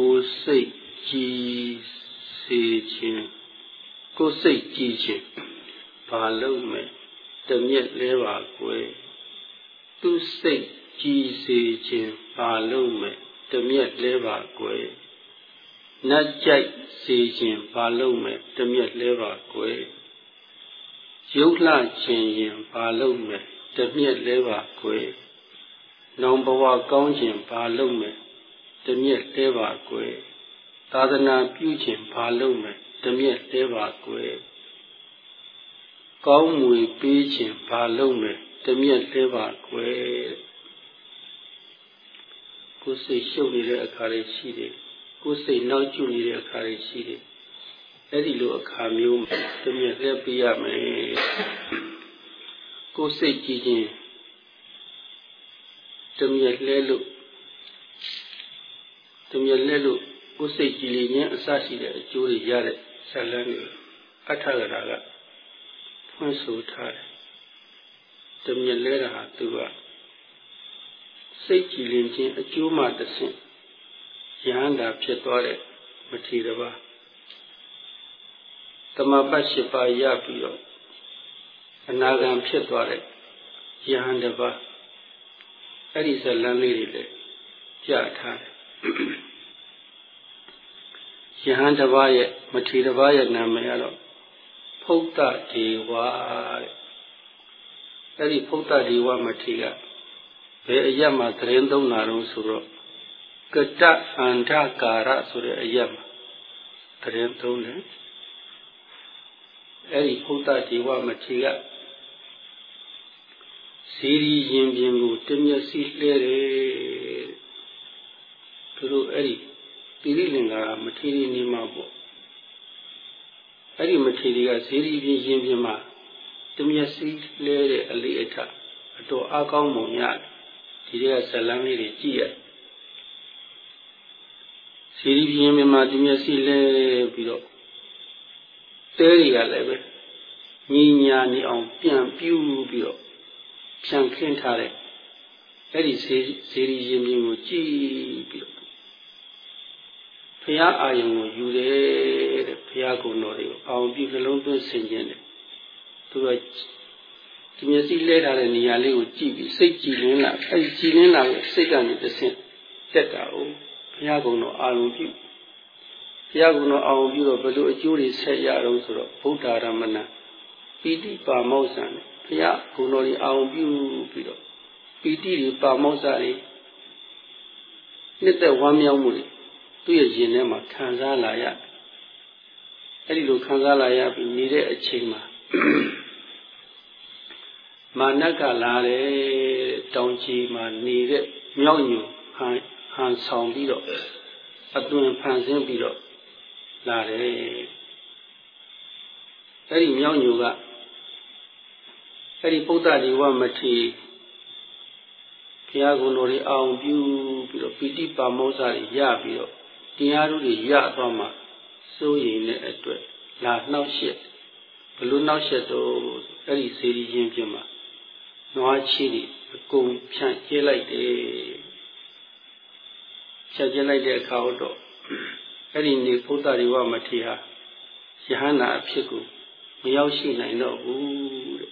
ကိုယ်စိတ်ကြည်စေခြင်းကိုယ်စိတ်ကြည်ခြင်းဘာလို့မဲ့တမျက်လဲပါကွယ်သူစိတ်ကြည်စေခြင်းဘာလို့မဲ့တမျက်လဲပါကွယ်နတ်ကြိုက်စေခြင်းဘာလို့မဲ့တမျက်လဲပါကွယ်ရုပ်လှခြင်းရင်ဘာလို့မဲ့တမျက်လဲပါကွယ်နောင်ဘဝကောင်းခြင်းဘာလို့မဲ့ တမျက်လဲပါကွယ်သာသနာပြုခြင်းဘာလို့မဲ့တမျက်လဲပါကွယ်ကောင်းမွေပေးခြင်းဘာလို့မဲ့တမျက်လဲပါကွယ်ကိုယ်စိတ်ရှုပ်နေတဲ့အခါတွေရှိတယ်ကိုယ်စိတ်နောက်ကျနေတဲ့အခါတွေရှိတယ်အဲ့ဒီလိုအခါမျိုးတမျက်လဲပေးရမယ်ကိုယ်စိတ်ကြည်ခြင်းတမျက်လဲလို့ တမျက်လဲလို့ကိုယ်စိတ်ကြည်လင်ခြင်းအစရှိတဲ့အကျိုးတွေရတဲ့ဇာလန်းတွေအထကရာကဖွင့်ဆိုထားတယ်တမျက်လဲတာဟာသူကစိတ်ကြည်လင်ခြင်းအကျိုးမှတစ်ဆင့်ယဟန္တာဖြစ်သွားတဲ့မထေရပါတမပတ်ရှိပါရပြီးတော့အနာဂံဖြစ်သွားတဲ့ယဟန်တပါအဲ့ဒီဇလန်းလေးတွေလည်းကြားထားတယ် ယဟန်တပါရဲ့မထေရပါရဲ့နာမည်ကတော့ဖုဒ္ဒဒေဝတဲ့အဲ့ဒီဖုဒ္ဒဒေဝမထေရဘယ်အရက်မှာသတင်းသုံးတာတော့ဆိုတော့ကတအန္ဓကာရဆိုတဲ့အရက်မှာသတင်းသုံးတယ်အဲ့ဒီဖုဒ္ဒဒေဝမထေရစီရီရင်ပြင်ကိုတမျက်စိလှဲတယ် သူတို့အဲ့ဒီတိရိလင်္ကာမထေရီနေမှာပေါ့အဲ့ဒီမထေရီကဇေရီပြင်ရင်ပြင်မှာတမျက်စိလှဲတဲ့အလေးအထအတော်အကောင်းမုံရတယ်ဒီတွေကဇလန်းလေးတွေကြည့်ရဇေရီပြင်ပြင်မှာတမျက်စိလှဲပြီးတော့တဲတွေကလည်းပဲညီညာနေအောင်ပြန်ပြူပြီးတော့ဖြန့်ခင်းထားတဲ့အဲ့ဒီဇေဇေရီရင်ပြင်ကိုကြည့်ပြီးတော့ဘု ရားအာယုံကိုယူတယ်တဲ့ဘုရားကုံတော်တွေကိုအောင်ပြုနှလုံးသွင်းဆင်ခြင်တယ်သူကဒီမျက်စိလဲထားတဲ့နေရာလေးကိုကြည့်ပြီးစိတ်ကြည်လင်းလာအဲ့ဒီကြည်လင်းလာတဲ့စိတ်ကနေတစ်ဆင့်တက်တာ哦ဘုရားကုံတော်အာယုံပြုဘုရားကုံတော်အာယုံပြုတော့ဘယ်လိုအကျိုးတွေဆက်ရတော့ဆိုတော့ဗုဒ္ဓရမဏပီတိပါမောဇ္ဇံဘုရားဂုဏ်တော်ကြီးအောင်ပြုပြီးတော့ပီတိတွေပါမောဇ္ဇတွေနှစ်သက်ဝမ်းမြောက်မှုတွေ သူ့ရဲ့ရင်ထဲမှာခံစားလာရအဲ့ဒီလိုခံစားလာရပြီးနေတဲ့အချိန်မှာမာနကလာတယ်တောင်ကြီးမှာနေတဲ့မြောက်ညူဟန်ဟန်ဆောင်ပြီးတော့အသွင်ဖန်ဆင်းပြီးတော့လာတယ်အဲ့ဒီမြောက်ညူကအဲ့ဒီပုဒ္ဒဒီဝမထေဘုရားကုံတော်တွေအောင်ပြုပြီးတော့ပိဋိပါမောဇ္ဇတွေရပြီးတော့ တရားတို့တွေရသွားမှစိုးရိမ်တဲ့အတွက်လာနှောက်ရှက်ဘလို့နှောက်ရှက်တော့အဲ့ဒီစေရီချင်းပြင်မှာနွားချီတွေအကုန်ဖြန့်ကျဲလိုက်တယ်ဖြန့်ကျဲလိုက်တဲ့အခါတော့အဲ့ဒီနေဘုဒ္ဓတွေဝမထေဟာယဟန္တာအဖြစ်ကိုမရောက်ရှိနိုင်တော့ဘူးတဲ့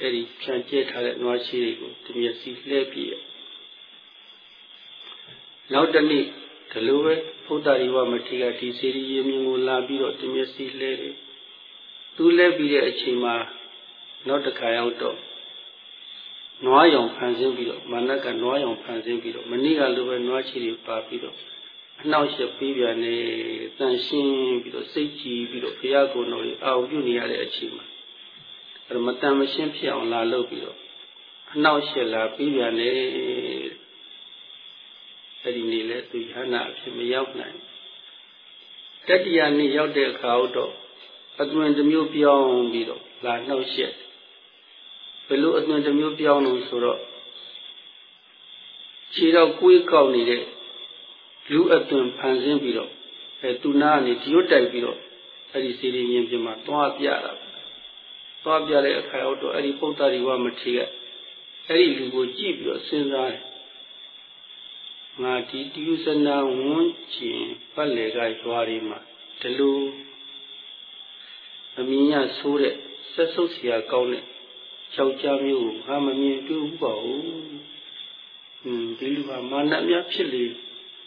အဲ့ဒီဖြန့်ကျဲထားတဲ့နွားချီတွေကိုဒီမျက်စိလှည့်ပြည့်နောက်တနေ့ ဒီလိုပဲဘုဒ္ဓရိဝမထေရဒီစေရီရေမြင်ကိုလာပြီးတော့ဒီမျက်စိလှည့်တယ်သူလှည့်ပြီးတဲ့အချိန်မှာနောက်တစ်ခါရောက်တော့နွားရောင်ဖန်ဆင်းပြီးတော့မာနကနွားရောင်ဖန်ဆင်းပြီးတော့မနေ့ကလိုပဲနွားချီတွေပါပြီးတော့အနှောက်အယှက်ပေးပြန်နေတန်ရှင်းပြီးတော့စိတ်ကြည်ပြီးတော့ဘုရားကိုယ်တော်ကြီးအာရုံပြုနေရတဲ့အချိန်မှာအဲ့တော့မတန်မရှင်းဖြစ်အောင်လာလုပ်ပြီးတော့အနှောက်အယှက်လာပေးပြန်နေ အဲ့ဒီနေ့လဲသူယဟနာအဖြစ်မရောက်နိုင်တတိယနေ့ရောက်တဲ့အခါတော့အသွင်တစ်မျိုးပြောင်းပြီးတော့လာနှောက်ယှက်ဘယ်လိုအသွင်တစ်မျိုးပြောင်းလို့ဆိုတော့ခြေတော့ကိုယ်ကောက်နေတဲ့လူအသွင်ဖန်ဆင်းပြီးတော့အဲသူနာကနေဒီရွတ်တိုက်ပြီးတော့အဲ့ဒီစီရင်ရင်ပြင်မှာသွားပြတာသွားပြတဲ့အခါတော့အဲ့ဒီပုဒ္ဒရိဝမထေရအဲ့ဒီလူကိုကြည့်ပြီးတော့စဉ်းစားတယ် ငါဒီတိယုစနာဝန်းကျင်ပတ်လေကရွာတွေမှာဒီလိုအမြင်ရဆိုးတဲ့ဆက်ဆုပ်เสียကောင်းတဲ့ယောက်ျားမျိုးကိုငါမမြင်တွေ့ဘူးပါဘူး။ဟွန်းဒီလူကမာနများဖြစ်လေ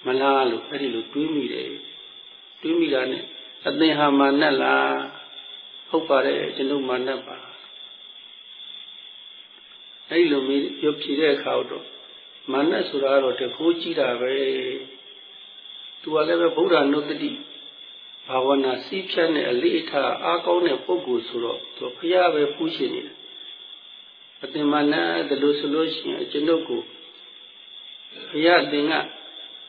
မလားလို့အဲ့ဒီလိုတွေးမိတယ်။တွေးမိတာနဲ့အသင်ဟာမာနလားဟုတ်ပါတယ်ကျွန်တော်မာနပါ။အဲ့ဒီလိုမေးပြောဖြေတဲ့အခါတော့ မာနဆိုတာကတော့တကိုးကြည့်တာပဲ။သူကလည်းပဲဗုဒ္ဓနုတ္တိဘာဝနာစီးဖြတ်တဲ့အလေးအထားအားကောင်းတဲ့ပုဂ္ဂိုလ်ဆိုတော့သူဖျားပဲဖူးရှင်နေတယ်အတင်မာနဒါလို့ဆိုလို့ရှိရင်ကျွန်ုပ်ကိုဘုရားအတင်က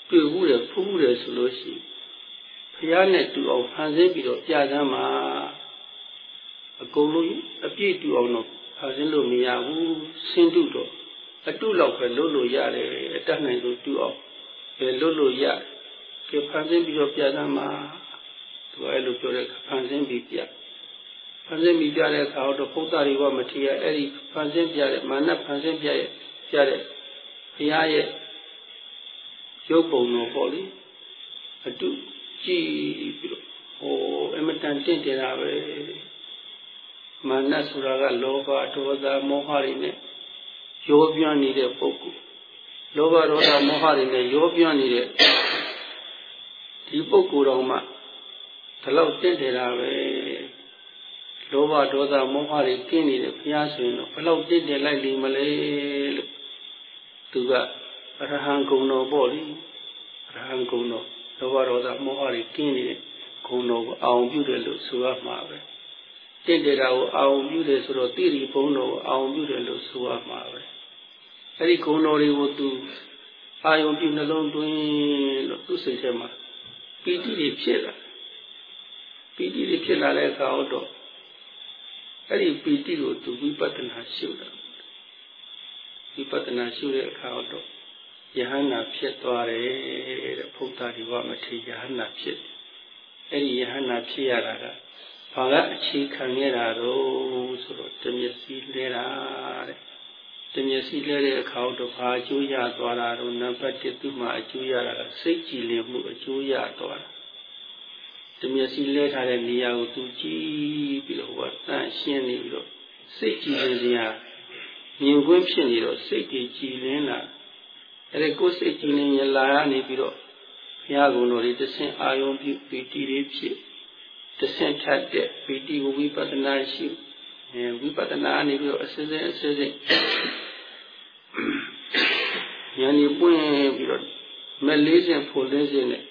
တွေ့ဘူးတယ်ဖူးဘူးတယ်ဆိုလို့ရှိရင်ဘုရားနဲ့တူအောင်ဖန်ဆင်းပြီးတော့ပြသမ်းမှာအကုန်လုံးအပြည့်တူအောင်တော့ဖန်ဆင်းလို့မရဘူးဆင်းတုတော့ အတုလောက်ပဲလွတ်လို့ရတယ်အတတ်နိုင်ဆုံးတူအောင်ပဲလွတ်လို့ရကဲဖန်ဆင်းပြီးတော့ပြသမ်းမှာသူအဲ့လိုပြောတဲ့ဖန်ဆင်းပြီးပြဖန်ဆင်းပြီးပြတဲ့အခါတော့ဘုဒ္ဓတွေကမထီရအဲ့ဒီဖန်ဆင်းပြတဲ့မာနဖန်ဆင်းပြရဲ့ပြတဲ့ဘုရားရဲ့ရုပ်ပုံတော်ပေါ့လေအတုကြည့်ပြီးတော့ဟိုအမတန်တင့်တယ်တာပဲမာနဆိုတာကလောဘဒေါသမောဟတွေနဲ့ ရောပြန်းနေတဲ့ပုဂ္ဂိုလ်လောဘဒေါသမောဟတွေနဲ့ရောပြန်းနေတဲ့ဒီပုဂ္ဂိုလ်တော်မှဒီလောက်တင့်တယ်တာပဲလောဘဒေါသမောဟတွေကင်းနေတဲ့ဘုရားဆိုရင်တော့ဘလောက်တင့်တယ်လိုက်လိမ့်မလဲလို့သူကအရဟံဂုံတော်ပေါ့လေအရဟံဂုံတော်လောဘဒေါသမောဟတွေကင်းနေတဲ့ဂုံတော်ကိုအောင်ပြုတယ်လို့ဆိုရမှာပဲတင့်တယ်တာကိုအောင်ပြုတယ်ဆိုတော့တိရိဘုံတော်ကိုအောင်ပြုတယ်လို့ဆိုရမှာပဲ အဲ့ဒီဂုံတော်တွေကိုသူအာယုံပြုနှလုံးသွင်းလို့သူ့စိတ်ထဲမှာပီတိတွေဖြစ်လာပီတိတွေဖြစ်လာတဲ့အခါတော့အဲ့ဒီပီတိကိုသူဝိပဿနာရှုတာဝိပဿနာရှုတဲ့အခါတော့ယဟန္တာဖြစ်သွားတယ်တဲ့ဘုရားဒီဝမထေရဟန္တာဖြစ်အဲ့ဒီယဟန္တာဖြစ်ရတာကဘာကအခြေခံရတာတော့ဆိုတော့တမျက်စိလဲတာတဲ့ တမျက်စိလဲတဲ့အခါတော့ဘာအကျိုးရသွားတာတော့နံပါတ်1သူ့မှာအကျိုးရတာကစိတ်ကြည်လင်မှုအကျိုးရသွားတာတမျက်စိလဲထားတဲ့နေရာကိုသူကြည့်ပြီးတော့ဟောတန့်ရှင်းနေပြီးတော့စိတ်ကြည်လင်စရာမြင်ကွင်းဖြစ်နေတော့စိတ်တွေကြည်လင်လာအဲ့ဒီကိုယ်စိတ်ကြည်လင်ရလာရနေပြီးတော့ဘုရားကုံတော်တွေတဆင့်အာယုံပြုပီတိတွေဖြစ်တဆင့်ထပ်တဲ့ပီတိကိုဝိပဿနာရှိအဲဝိပဿနာနေပြီးတော့အစစ်စစ်အစစ်စစ် ဉာဏ်ကြီးပွင့်ပြီးတော့မလေးစဉ်ဖို့လေးစဉ်နဲ့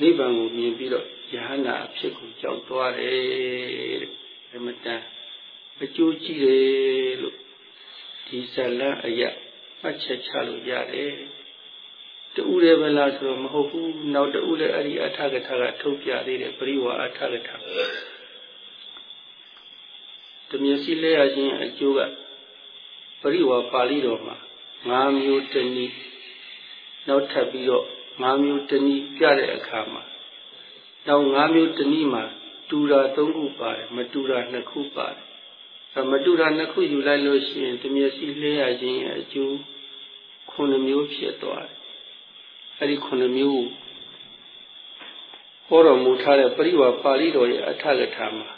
နိဗ္ဗာန်ကိုမြင်ပြီးတော့ယဟနာအဖြစ်ကိုကြောက်သွားတယ်တဲ့အမတန်အကျိုးကြီးတယ်လို့ဒီဇလန်အရာမှတ်ချက်ချလို့ရတယ်တူတယ်ဗလားဆိုတော့မဟုတ်ဘူးနောက်တူလည်းအဲ့ဒီအထာကထာကထုတ်ပြသေးတယ်ပရိဝါအထာကထာတမျက်စိလဲရခြင်းအကျိုးကပရိဝါပါဠိတော်မှာ ၅မျိုးတနည်းနောက်ထပ်ပြီးတော့၅မျိုးတနည်းပြတဲ့အခါမှာနောက်၅မျိုးတနည်းမှာတူတာ၃ခုပါတယ်မတူတာ၂ခုပါတယ်မတူတာ၂ခုယူလိုက်လို့ရှိရင်တမျက်စိလဲရခြင်းရဲ့အကျိုးခုနှစ်မျိုးဖြစ်သွားတယ်အဲ့ဒီခုနှစ်မျိုးဟောတော်မူထားတဲ့ပရိဝါပါဠိတော်ရဲ့အထကထာမှာ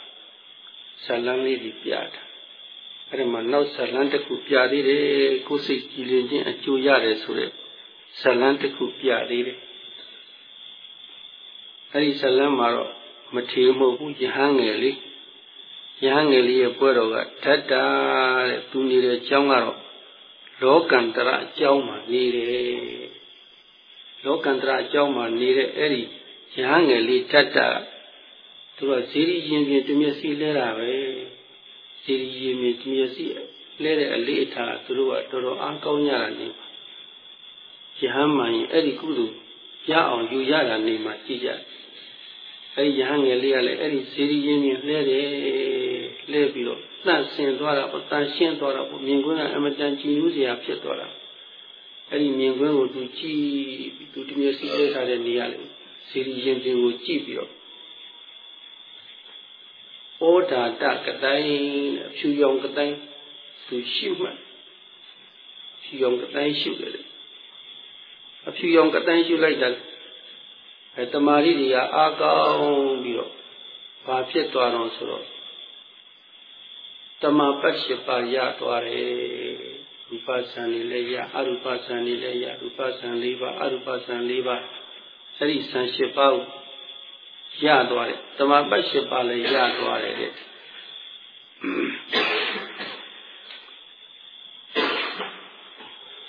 ဇလန်းလေးကြီးပြတာ အဲ့ဒီမှာနောက်ဇလန်းတစ်ခုပြသေးတယ်ကိုယ်စိတ်ကြည်လင်ခြင်းအကျိုးရတယ်ဆိုတဲ့ဇလန်းတစ်ခုပြသေးတယ်အဲ့ဒီဇလန်းမှာတော့မထေမဟုတ်ဘူးယဟန်ငယ်လေးယဟန်ငယ်လေးရဲ့ပွဲတော်ကဓာတ္တာတဲ့သူနေတဲ့အကြောင်းကတော့လောကန္တရအကြောင်းမှာနေတယ်လောကန္တရအကြောင်းမှာနေတဲ့အဲ့ဒီယဟန်ငယ်လေးဓာတ္တာသူကဇီရိရင်ပြင်တမျက်စိလဲတာပဲ ဇီရိရင်ပြင်တမျက်စိလဲတဲ့အလေးအထားသူတို့ကတော်တော်အားကောင်းကြတာနေပါယဟန်မှန်ရင်အဲ့ဒီကုသိုလ်ရအောင်ယူရတာနေမှာကြည့်ကြအဲ့ဒီယဟန်ငယ်လေးကလည်းအဲ့ဒီဇီရိရင်ပြင်လဲတယ်လဲပြီးတော့တန့်ဆင်သွားတာပေါ့တန့်ရှင်းသွားတာပေါ့မြင်ကွင်းကအမတန်ကြည်နူးစရာဖြစ်သွားတာအဲ့ဒီမြင်ကွင်းကိုသူကြည့်သူတမျက်စိလဲထားတဲ့နေရာလေဇီရိရင်ပြင်ကိုကြည့်ပြီးတော့ ဩဓာတကတိုင်းအဖြူရောင်ကတိုင်းသူရှိမှဖြူရောင်ကတိုင်းရှိတယ်အဖြူရောင်ကတန်းရှုလိုက်တာအဲတမာရီတွေကအာကောင်းပြီးတော့ဘာဖြစ်သွားတော့ဆိုတော့တမပတ်ရှိပါရသွားတယ်ရူပဆံနေလည်းရအရူပဆံနေလည်းရရူပဆံ၄ပါးအရူပဆံ၄ပါးအဲ့ဒီဆံ၈ပါးကို ရသွားတယ်တမပတ်၈ပါးလည်းရသွားတယ်တဲ့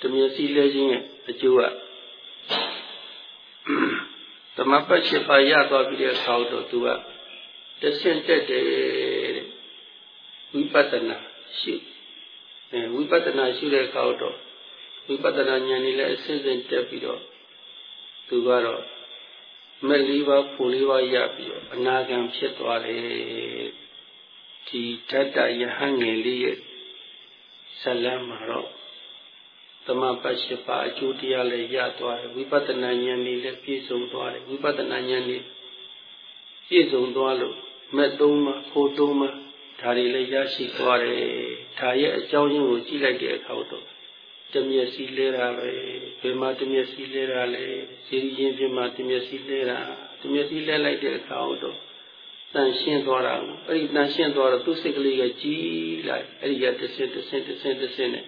တမျက်စိလဲခြင်းရဲ့အကျိုးကတမပတ်၈ပါးရသွားပြီးတဲ့အခါတော့သူကတဆင့်တက်တယ်တဲ့ဝိပဿနာရှုအဲဝိပဿနာရှုတဲ့အခါတော့ဝိပဿနာဉာဏ်นี่လည်းအစစ်စစ်တက်ပြီးတော့သူကတော့ မက်လေးပါးဖို့လေးပါးရပြီးတော့အနာဂံဖြစ်သွားတယ်ဒီတတ္တယဟန်ငယ်လေးရဲ့ဇလံမှာတော့သမပတ်ရှိပါအကျိုးတရားလည်းရသွားတယ်ဝိပဿနာဉာဏ်นี่လည်းပြည့်စုံသွားတယ်ဝိပဿနာဉာဏ်นี่ပြည့်စုံသွားလို့မက်သုံးပါဖို့သုံးပါဒါတွေလည်းရရှိသွားတယ်ဒါရဲ့အကြောင်းရင်းကိုကြည့်လိုက်တဲ့အခါတော့ တမျက်စိလဲတာပဲဘယ်မှာတမျက်စိလဲတာလဲစီရီရင်ပြမှာတမျက်စိလဲတာတမျက်စိလဲလိုက်တဲ့အခါတော့တန်ရှင်းသွားတာအဲ့ဒီတန်ရှင်းသွားတော့သူ့စိတ်ကလေးကကြီးလိုက်အဲ့ဒီကတစ်ဆင့်တစ်ဆင့်တစ်ဆင့်တစ်ဆင့်နဲ့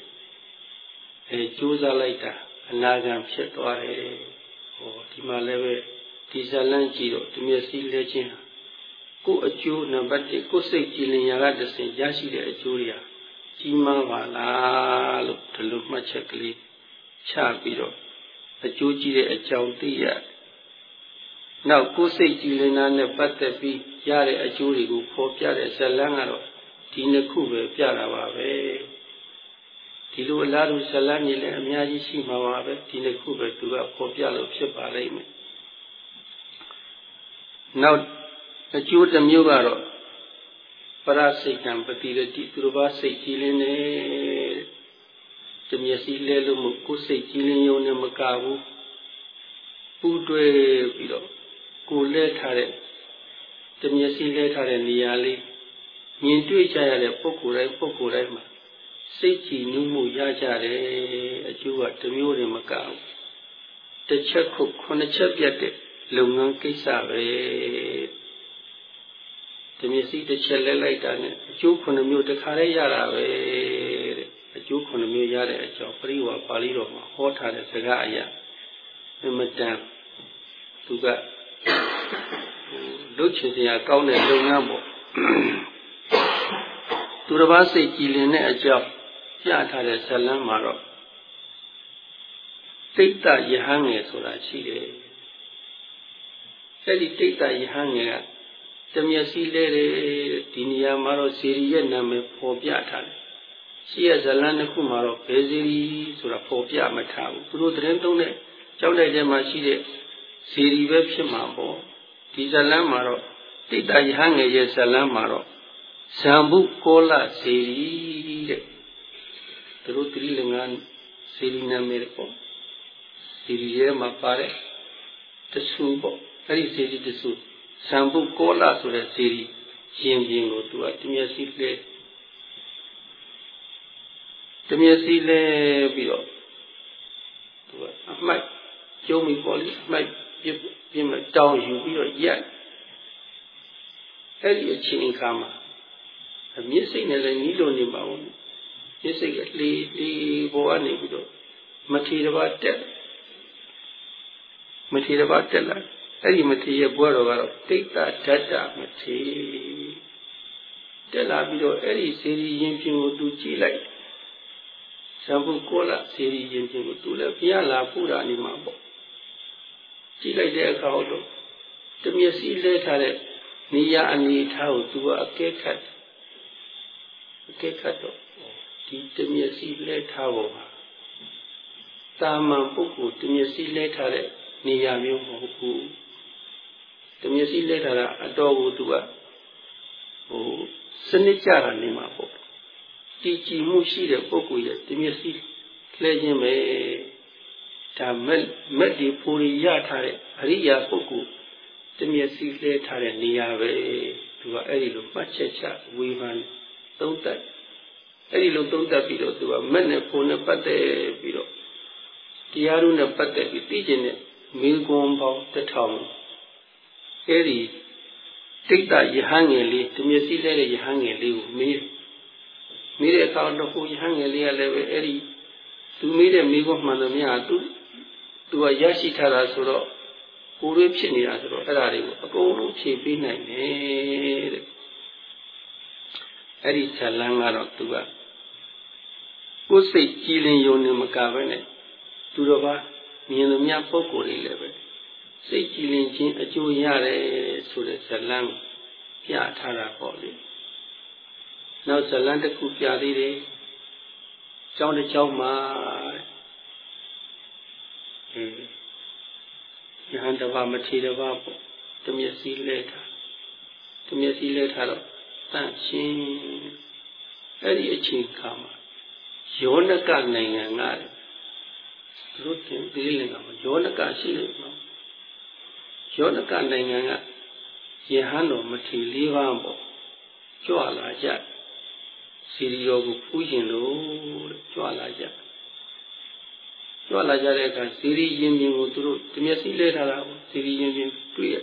အဲကြိုးစားလိုက်တာအနာဂံဖြစ်သွားတယ်ဟောဒီမှာလည်းပဲဒီဇလန်းကြည့်တော့တမျက်စိလဲခြင်းကိုယ်အကျိုးနံပါတ်1ကိုယ်စိတ်ကြည်လင်ရာကတစ်ဆင့်ရရှိတဲ့အကျိုးတွေဟာ ကြီးမားပါလားလို့ဒီလိုမှတ်ချက်ကလေးချပြီးတော့အကျိုးကြီးတဲ့အကြောင်းသိရနောက်ကိုယ်စိတ်ကြည်လင်တာနဲ့ပတ်သက်ပြီးရတဲ့အကျိုးတွေကိုဖော်ပြတဲ့ဇလန်းကတော့ဒီနှစ်ခုပဲပြတာပါပဲဒီလိုအလားတူဇလန်းကြီးလည်းအများကြီးရှိမှာပါပဲဒီနှစ်ခုပဲသူကဖော်ပြလို့ဖြစ်ပါလိမ့်မယ်နောက်အကျိုးတစ်မျိုးကတော့ပ ရစိတ်ကံပတိရတိသူတစ်ပါးစိတ်ကြည်လင်းနေတမျက်စိလဲလို့မကိုယ်စိတ်ကြည်လင်းရုံနဲ့မကဘူးပူတွဲပြီးတော့ကိုလဲထားတဲ့တမျက်စိလဲထားတဲ့နေရာလေးမြင်တွေ့ကြရတဲ့ပုဂ္ဂိုလ်တိုင်းပုဂ္ဂိုလ်တိုင်းမှာစိတ်ကြည်နူးမှုရကြတယ်အကျိုးကတစ်မျိုးတည်းမကဘူးတစ်ချက်ခုခုနှစ်ချက်ပြတ်တဲ့လုပ်ငန်းကိစ္စပဲ ဒီမျက်စိတစ်ချက်လဲလိုက်တာနဲ့အကျိုးခုနှစ်မျိုးတစ်ခါတည်းရတာပဲတဲ့အကျိုးခုနှစ်မျိုးရတဲ့အကြောင်းပရိဝါပါဠိတော်မှာဟောထားတဲ့စကားအရာအမတန်သူကလုတ်ချင်စရာကောင်းတဲ့လုပ်ငန်းပေါ့သူတစ်ပါးစိတ်ကြည်လင်တဲ့အကြောင်းပြထားတဲ့ဇလန်းမှာတော့တိတ်တယဟန်ငယ်ဆိုတာရှိတယ်အဲ့ဒီတိတ်တယဟန်ငယ်က တမျက်စိလဲတယ်ဒီနေရာမှာတော့ဇေရီရဲ့နာမည်ပေါ်ပြထားတယ်ရှိရဇလန်းတစ်ခုမှာတော့ဘယ်ဇေရီဆိုတာပေါ်ပြမထားဘူးသူတို့သတင်းသုံးတဲ့ကြောက်တဲ့ထဲမှာရှိတဲ့ဇေရီပဲဖြစ်မှာပေါ့ဒီဇလန်းမှာတော့တိတ္တယဟငယ်ရဲ့ဇလန်းမှာတော့ဇံဘုကောလဇေရီတဲ့သူတို့တိလင်္ကာဇေရီနာမည်ပေါ့ဇေရီရဲ့မှာပါတဲ့တဆူပေါ့အဲ့ဒီဇေရီတဆူ ဇံဘုကောလဆိုတဲ့ဇေရီရှင်ပြင်ကိုသူကတမျက်စိလဲတမျက်စိလဲပြီးတော့သူကအမိုက်ကျုံးပြီးပေါ်လိအမိုက်ပြပြမတောင်းယူပြီးတော့ရက်အဲ့ဒီအချိန်အခါမှာအမျက်စိနဲ့လည်းနီးလို့နေပါဘူးမျက်စိကလေလေပေါ်ကနေပြီးတော့မထေရဘာတက်မထေရဘာတက်လာ အဲ့ဒီမထေရဘွဲတော်ကတော့တိတ်တဓာတ္တမထေတက်လာပြီးတော့အဲ့ဒီစေရီရင်ပြင်ကိုသူကြည့်လိုက်ဇံဘုကောလစေရီရင်ပြင်ကိုသူလည်းဘုရားလာပူတာနေမှာပေါ့ကြည့်လိုက်တဲ့အခါတော့တမျက်စိလဲထားတဲ့နေရအနေထားကိုသူကအကဲခတ်အကဲခတ်တော့ဒီတမျက်စိလဲထားဖို့ပါတာမန်ပုဂ္ဂိုလ်တမျက်စိလဲထားတဲ့နေရာမျိုးမဟုတ်ဘူး တမျက်စိလဲထားတာအတော်ကိုသူကဟိုစနစ်ကြတာနေမှာပေါ့တည်ကြည်မှုရှိတဲ့ပုဂ္ဂိုလ်ရဲ့တမျက်စိလဲခြင်းပဲဒါမက်မက်ဒီပူရိရထားတဲ့အရိယာပုဂ္ဂိုလ်တမျက်စိလဲထားတဲ့နေရာပဲသူကအဲ့ဒီလိုမှတ်ချက်ချဝေဖန်သုံးသပ်အဲ့ဒီလိုသုံးသပ်ပြီးတော့သူကမက်နဲ့ဖုန်နဲ့ပတ်သက်ပြီးတော့တရားတို့နဲ့ပတ်သက်ပြီးသိကျင်တဲ့မိဂွန်ပေါင်းတစ်ထောင် အဲဒီတိတ်တယဟန်ငယ်လေးဒီမျက်စိလဲတဲ့ယဟန်ငယ်လေးကိုမေးမေးတဲ့အခါတော့ဟိုယဟန်ငယ်လေးကလည်းပဲအဲ့ဒီသူမေးတဲ့မိဂွန်မှန်သမျှသူသူကရရှိထားတာဆိုတော့ကိုယ်တွေဖြစ်နေတာဆိုတော့အဲ့ဒါတွေကိုအကုန်လုံးဖြည့်ပေးနိုင်တယ်တဲ့အဲ့ဒီဇလန်းကတော့သူကကိုယ်စိတ်ကြည်လင်ယုံနေမကပဲနဲ့သူတော်ဘာမြင်လို့မြတ်ပုံကိုယ်တွေလည်းပဲ စိတ်ကြည်လင်ခြင်းအကျိုးရတယ်ဆိုတဲ့ဇလန်းပြထားတာပေါ့လေနောက်ဇလန်းတစ်ခုပြသေးတယ်ကျောင်းတစ်ကျောင်းမှာအဲယဟန်တပါမထေတပါပေါ့တမျက်စိလဲထားတမျက်စိလဲထားတော့တန့်ရှင်းအဲ့ဒီအချိန်ခါမှာယောနကနိုင်ငံကသူတို့တင်သေးလင်ကမှာယောနကရှိတ ယ်နော်ယောနကနိုင်ငံကယဟန်တော်မထေလေးပါးပေါ့ကြွလာကြစီရီယောကိုဖူးရှင်လို့ကြွလာကြကြွလာကြတဲ့အခါစီရီရင်မြင်ကိုသူတို့တမျက်စိလဲထားတာကိုစီရီရင်မြင်တွေ့ရ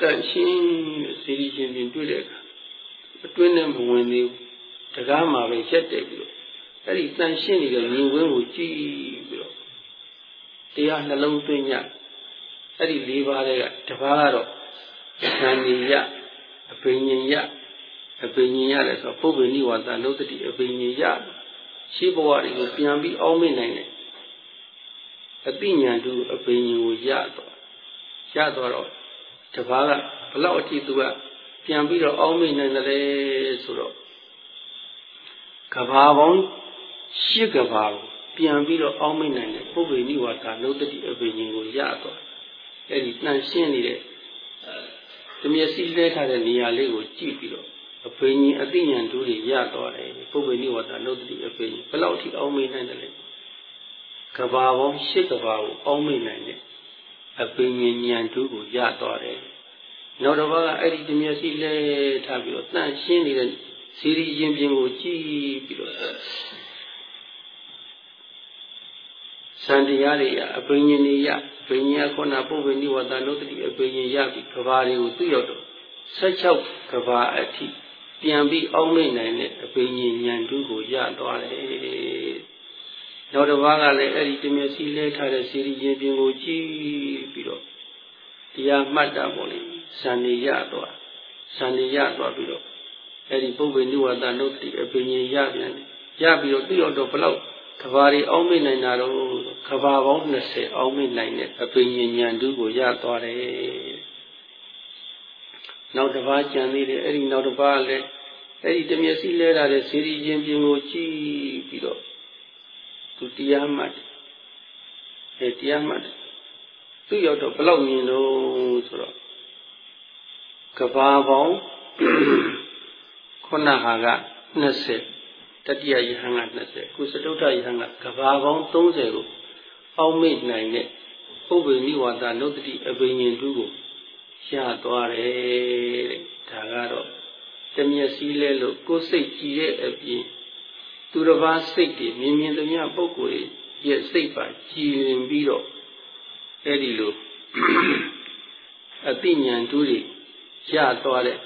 တန်ရှင်းစီရီရင်မြင်တွေ့တဲ့အခါအတွင်းနဲ့မဝင်သေးဘူးတကားမှာပဲရက်တယ်ပြီးတော့အဲ့ဒီတန်ရှင်းနေတဲ့မြင်ကွင်းကိုကြည့်ပြီးတော့တရားနှလုံးသွင်းည အဲ့ဒီ၄ပါးတွေကတပါးကတော့သံဉယအပင်ဉယအပင်ဉယလည်းဆိုပုပ္ပေနိဝါဒနုတ္တိအပင်ဉယရှိဘဝတွေကိုပြန်ပြီးအောင်းမိနိုင်တယ်အတိညာတုအပင်ဉကိုရတော့ရတော့တော့တပါးကဘလောက်အထိသူကပြန်ပြီးတော့အောင်းမိနိုင်တယ်ဆိုတော့ကဘာပေါင်းရှစ်ကဘာကိုပြန်ပြီးတော့အောင်းမိနိုင်တဲ့ပုပ္ပေနိဝါဒနုတ္တိအပင်ဉကိုရတော့ အဲ့ဒီတန်ရှင်းနေတဲ့တမျက်စိလဲထားတဲ့နေရာလေးကိုကြည့်ပြီးတော့အဖေကြီးအသိဉာဏ်တို့တွေရသွားတယ်ပုပ္ပေနိဝတ္တနုတ္တိအဖေကြီးဘယ်လောက်ထိအောင်းမိနိုင်တယ်လဲကဘာပေါင်း၈ကဘာကိုအောင်းမိနိုင်တယ်အဖေကြီးဉာဏ်တို့ကိုရသွားတယ်နောက်တစ်ပါးကအဲ့ဒီတမျက်စိလဲထားပြီးတော့တန်ရှင်းနေတဲ့စီရီရင်ပြင်ကိုကြည့်ပြီးတော့ စံတရားတွေရအပင်ဉ္တွေရပင်ဉ္ခုနပုဗ္ဗနိဝတ္တနုတ္တိအပင်ဉ္ရပြီးကဘာတွေကိုသူ့ရောက်တော့16ကဘာအထိပြန်ပြီးအောင်းမိနိုင်တဲ့အပင်ဉ္ဉာဏ်တူကိုရသွားတယ်နောက်တစ်ပါးကလည်းအဲ့ဒီတမျက်စိလဲထားတဲ့စီရီရင်ပြင်ကိုကြည့်ပြီးတော့တရားမှတ်တာပေါ့လေစံနေရသွားစံနေရသွားပြီးတော့အဲ့ဒီပုဗ္ဗနိဝတ္တနုတ္တိအပင်ဉ္ရပြန်တယ်ရပြီးတော့သူ့ရောက်တော့ဘလောက် ကဘာတွေအောင်းမိနိုင်တာတော့ကဘာပေါင်း20အောင်းမိနိုင်တဲ့အပင်ဉာဏ်တူကိုရသွားတယ်နောက်တစ်ပါးကြံသေးတယ်အဲ့ဒီနောက်တစ်ပါးလည်းအဲ့ဒီတမျက်စိလဲတာတဲ့ဇေဒီရင်ပြင်ကိုကြည့်ပြီးတော့သူတရားမှတ်အဲတရားမှတ်သူရောက်တော့ဘလောက်မြင်လို့ဆိုတော့ကဘာပေါင်းခုနဟာက20 တတိယယဟန်က20ကုသတုဋ္ဌယဟန်ကကဘာပေါင်း30ကိုအောက်မေ့နိုင်တဲ့ပုဗ္ဗေနိဝါဒနုတ္တိအဘိညာဉ်တူကိုရသွားတယ်တဲ့ဒါကတော့တမျက်စီးလဲလို့ကိုယ်စိတ်ကြည်တဲ့အပြင်သူတစ်ပါးစိတ်တွေမြင်မြင်သမျှပုဂ္ဂိုလ်ရဲ့စိတ်ပါကြည်လင်ပြီးတော့အဲ့ဒီလိုအသိဉာဏ်တူတွေရသွားတဲ့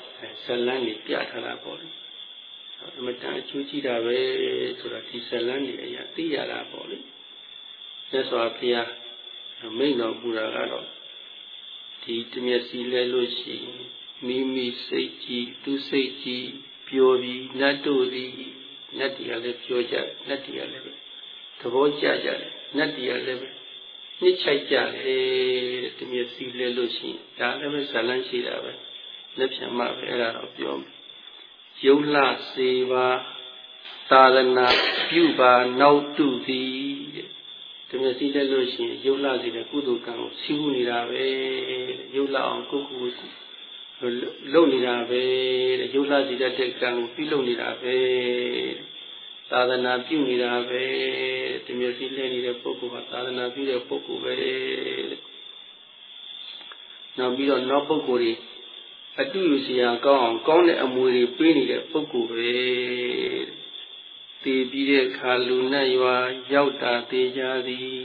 ဇလန်းကြီးပြထားတာပေါ့လေ အမတန်အကျိုးကြီးတာပဲဆိုတာဒီဇလန်းကြီးအရာသိရတာပေါ့လေသက်စွာဘုရားမိန့်တော်မူတာကတော့ဒီတမျက်စီလဲလို့ရှိရင်မိမိစိတ်ကြည်သူစိတ်ကြည်ပျော်ပြီးနတ်တို့သည်နတ်တရားလည်းပြောကြနတ်တရားလည်းသဘောကျကြတယ်နတ်တရားလည်းနှစ်ချိုက်ကြတယ်တမျက်စီလဲလို့ရှိရင်ဒါလည်းပဲဇလန်းရှိတာပဲလက်ဖြံမှပဲအဲ့ဒါတော့ပြောမယ် ယုံလှစေပါသာသနာပြုပါနောက်တုသည်တဲ့ဒီမျက်စိလက်လို့ရှိရင်ယုံလှစေတဲ့ကုသိုလ်ကံကိုစီးပူနေတာပဲယုံလှအောင်ကုကုလုံနေတာပဲတဲ့ယုံလှစေတဲ့ကံကိုပြီးလုံနေတာပဲသာသနာပြုနေတာပဲဒီမျက်စိလဲနေတဲ့ပုဂ္ဂိုလ်ဟာသာသနာပြုတဲ့ပုဂ္ဂိုလ်ပဲနောက်ပြီးတော့နောက်ပုဂ္ဂိုလ်တွေ အတူယူစရာကောင်းအောင်ကောင်းတဲ့အမွေတွေပေးနေတဲ့ပုဂ္ဂိုလ်ပဲတည်ပြီးတဲ့အခါလူနတ်ရွာရောက်တာသေးကြသည်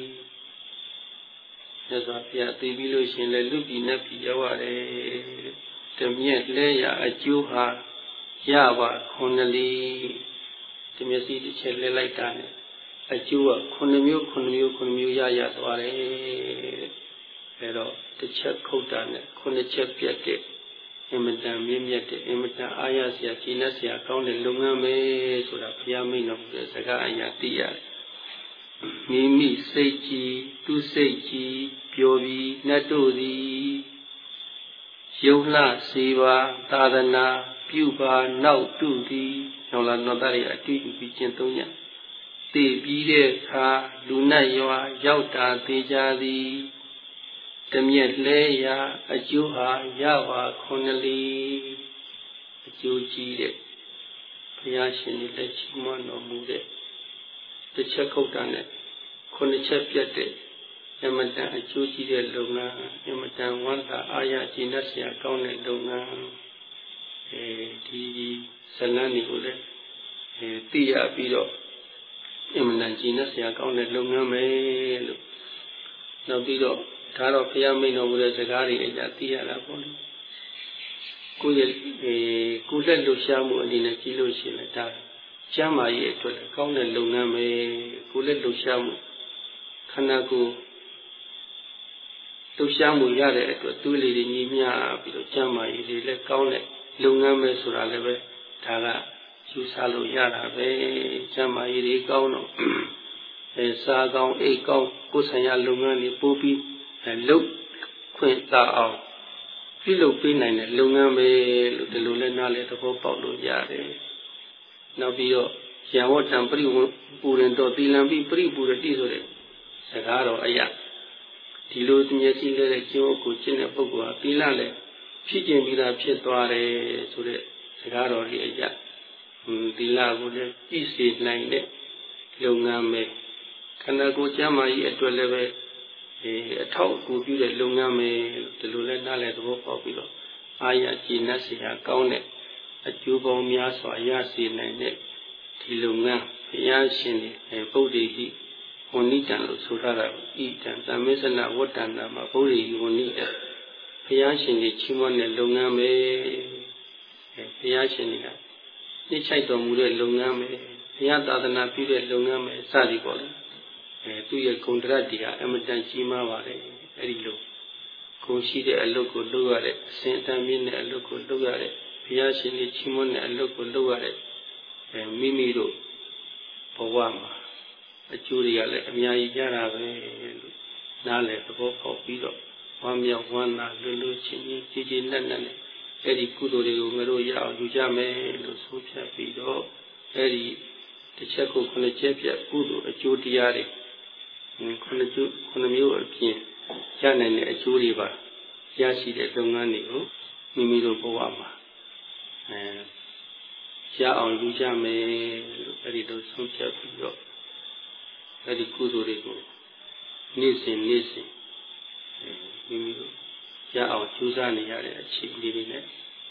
မြတ်စွာဘုရားတည်ပြီးလို့ရှင်လည်းလူပြည်နဲ့ပြည်ရောက်ရတယ်တမြက်လဲရအကျိုးဟာရပါခွန်နလီဒီမျက်စိတစ်ချက်လဲလိုက်တာနဲ့အကျိုးကခုနှစ်မျိုးခုနှစ်မျိုးခုနှစ်မျိုးရရသွားတယ်အဲတော့တစ်ချက်ခုတ်တာနဲ့ခုနှစ်ချက်ပြတ်တဲ့ အင်မတန်မြင့်မြတ်တဲ့အင်မတန်အားရစရာကြီးနဲ့စရာကောင်းတဲ့လုပ်ငန်းပဲဆိုတာဘုရားမိန့်တော်မူတဲ့စကားအရာသိရတယ်မိမိစိတ်ကြည်သူစိတ်ကြည်ပျော်ပြီးနတ်တို့သည်ယုံလှစေပါသာသနာပြုပါနောက်တုသည်နောင်လာနောတရအတူတူပြီးကျင့်သုံးရတည်ပြီးတဲ့အခါလူနတ်ရွာရောက်တာသေးကြသည် တမြက်လဲရာအကျိုးဟာရပါခွန်လီအကျိုးကြီးတဲ့ဘုရားရှင်လက်ချီးမွမ်းတော်မူတဲ့တစ်ချက်ခုတ်တာနဲ့ခုနှစ်ချက်ပြတ်တဲ့အမတန်အကျိုးကြီးတဲ့လုပ်ငန်းအမတန်ဝမ်းသာအားရကျဉ်းတ်ဆရာကောင်းတဲ့လုပ်ငန်းအဲဒီဇလန်းတွေကိုလည်းအဲသိရပြီးတော့အမှန်တန်ကျဉ်းတ်ဆရာကောင်းတဲ့လုပ်ငန်းပဲလို့နောက်ပြီးတော့ ဒါတော့ဘုရားမိန်တော်မူတဲ့စကားတွေအကြသိရတာပေါ့လေကိုယ့်ရဲ့အဲကိုယ်လက်လှူရှားမှုအနေနဲ့ကြည့်လို့ရှိရင်ဒါကျမ်းမာရေးအတွက်ကောင်းတဲ့လုပ်ငန်းပဲကိုယ်လက်လှူရှားမှုခန္ဓာကိုယ်လှူရှားမှုရတဲ့အတွက်သွေးလေးတွေညီမျှပြီးတော့ကျမ်းမာရေးတွေလည်းကောင်းတဲ့လုပ်ငန်းပဲဆိုတာလည်းပဲဒါကယူဆလို့ရတာပဲကျမ်းမာရေးတွေကောင်းတော့အဲစားကောင်းအိတ်ကောင်းကိုယ်ဆိုင်ရာလုပ်ငန်းတွေပို့ပြီး လုတ်ခွင့်သာအောင်ပြုလုပ်ပေးနိုင်တဲ့လုပ်ငန်းပဲလို့ဒီလိုလဲနားလဲသဘောပေါက်လို့ရတယ်။နောက်ပြီးတော့ရံဝတ္တံပရိဝပူရင်တော့သီလံပိပရိပူရတိဆိုတဲ့စကားတော်အရာဒီလိုမျက်စိလဲတဲ့ကျိုးကိုကျင့်တဲ့ပုဂ္ဂိုလ်ဟာသီလလည်းဖြစ်ကျင်ပြီးသားဖြစ်သွားတယ်ဆိုတဲ့စကားတော်ကြီးအရာသီလကိုလည်းပြည့်စုံနိုင်တဲ့လုပ်ငန်းပဲခန္ဓာကိုယ်ကျမ်းမာရေးအတွက်လည်းပဲ အဲအထောက်အကူပြုတဲ့လုပ်ငန်းပဲဒီလိုလဲနားလည်သဘောပေါက်ပြီးတော့အာရကြည်နတ်စရာကောင်းတဲ့အကျိုးပေါင်းများစွာရစေနိုင်တဲ့ဒီလုပ်ငန်းဘုရားရှင်အဲဗုဒ္ဓိဟိဝဏိတံလို့ဆိုထားတာဤတံသမ္မေစနဝတ္တနာမှာဗုဒ္ဓိဟိဝဏိတံဘုရားရှင်ကြီးချီးမွမ်းတဲ့လုပ်ငန်းပဲအဲဘုရားရှင်ကြီးကနှိမ့်ချိုက်တော်မူတဲ့လုပ်ငန်းပဲဘုရားသာသနာပြုတဲ့လုပ်ငန်းပဲစသည်ပေါ့လေ အဲသူ့ရဲ့ဂုဏ်တရတ်တွေကအမတန်ကြီးမားပါတယ်အဲ့ဒီလိုဂုဏ်ရှိတဲ့အလုပ်ကိုလုပ်ရတဲ့အစဉ်အတန်မြင့်တဲ့အလုပ်ကိုလုပ်ရတဲ့ဘုရားရှင်ကြီးချီးမွမ်းတဲ့အလုပ်ကိုလုပ်ရတဲ့အဲမိမိတို့ဘဝမှာအကျိုးတွေကလည်းအများကြီးရတာပဲလို့နားလည်သဘောပေါက်ပြီးတော့ဝမ်းမြောက်ဝမ်းသာလွတ်လွတ်ချင်းချင်းကြည်ကြည်နက်နက်နဲ့အဲ့ဒီကုသိုလ်တွေကိုငါတို့ရအောင်ယူကြမယ်လို့ဆိုဖြတ်ပြီးတော့အဲ့ဒီတစ်ချက်ကိုခုနှစ်ချက်ပြကုသိုလ်အကျိုးတရားတွေ ခုနှစ်ကျိုးခုနှစ်မျိုးအပြင်ရနိုင်တဲ့အကျိုးတွေပါရရှိတဲ့လုပ်ငန်းတွေကိုမိမိတို့ဘဝမှာအဲရအောင်ယူကြမယ်လို့အဲ့ဒီလိုဆုံးဖြတ်ပြီးတော့အဲ့ဒီကုသိုလ်တွေကိုနေ့စဉ်နေ့စဉ်မိမိတို့ရအောင်ကြိုးစားနေရတဲ့အခြေအနေတွေနဲ့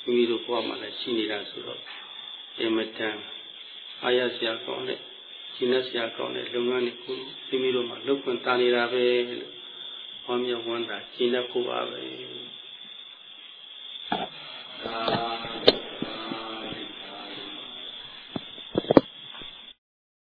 မိမိတို့ဘဝမှာလည်းရှိနေတာဆိုတော့အမတန်အားရစရာကောင်းတဲ့ ရှင်လက်ဆရာကောင်းတဲ့လုပ်ငန်းတွေကိုသိမိတော့မှလုပ်ခွင့်တာနေတာပဲလို့ဟောမြတ်ဝန်တာရှင်လက်ဖို့ပါပဲအာ